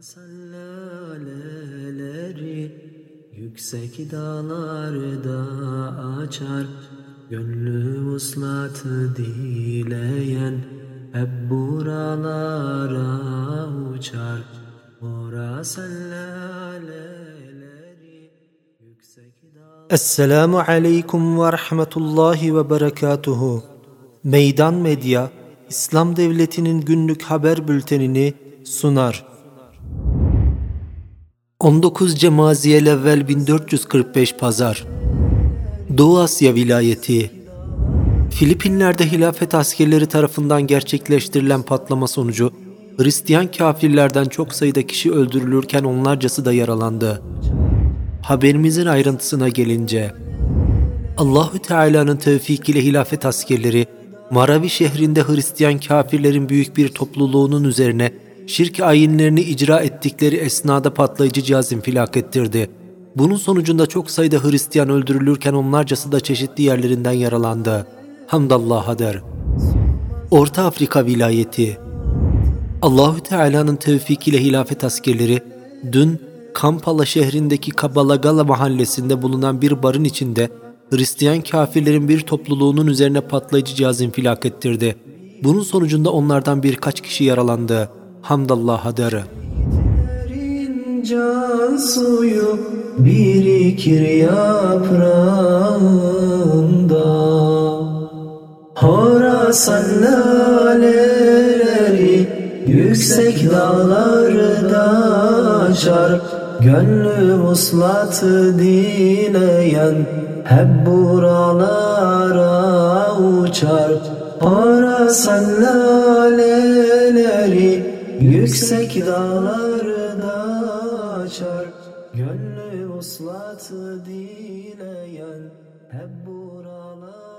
Sallaleleri yüksek dağlarda açar Gönlü vuslatı dileyen hep buralara uçar Ora sallaleleri yüksek dağlarda Esselamu aleyküm ve rahmetullahi ve berekatuhu. Meydan Medya, İslam Devleti'nin günlük haber bültenini sunar. 19 Cemaziyel evvel 1445 Pazar Doğu Asya Vilayeti Filipinler'de hilafet askerleri tarafından gerçekleştirilen patlama sonucu Hristiyan kafirlerden çok sayıda kişi öldürülürken onlarcası da yaralandı. Haberimizin ayrıntısına gelince Allahü Teala'nın tevfik ile hilafet askerleri Maravi şehrinde Hristiyan kafirlerin büyük bir topluluğunun üzerine şirk ayinlerini icra ettikleri esnada patlayıcı cihaz infilak ettirdi. Bunun sonucunda çok sayıda Hristiyan öldürülürken onlarcası da çeşitli yerlerinden yaralandı. Hamdallah'a der. Orta Afrika vilayeti Allahü Teala'nın tevfikiyle hilafet askerleri dün Kampala şehrindeki Kabalagala mahallesinde bulunan bir barın içinde Hristiyan kafirlerin bir topluluğunun üzerine patlayıcı cihaz infilak ettirdi. Bunun sonucunda onlardan birkaç kişi yaralandı. Hamdallah'a der. Derin can suyu birikir yaprağında. Horasan laleleri yüksek dağlarda açar Gönlü muslatı dileyen hep buralara uçar. Horasan laleleri Yüksek dağlarda açar Gönlü uslatı dileyen Hep buralar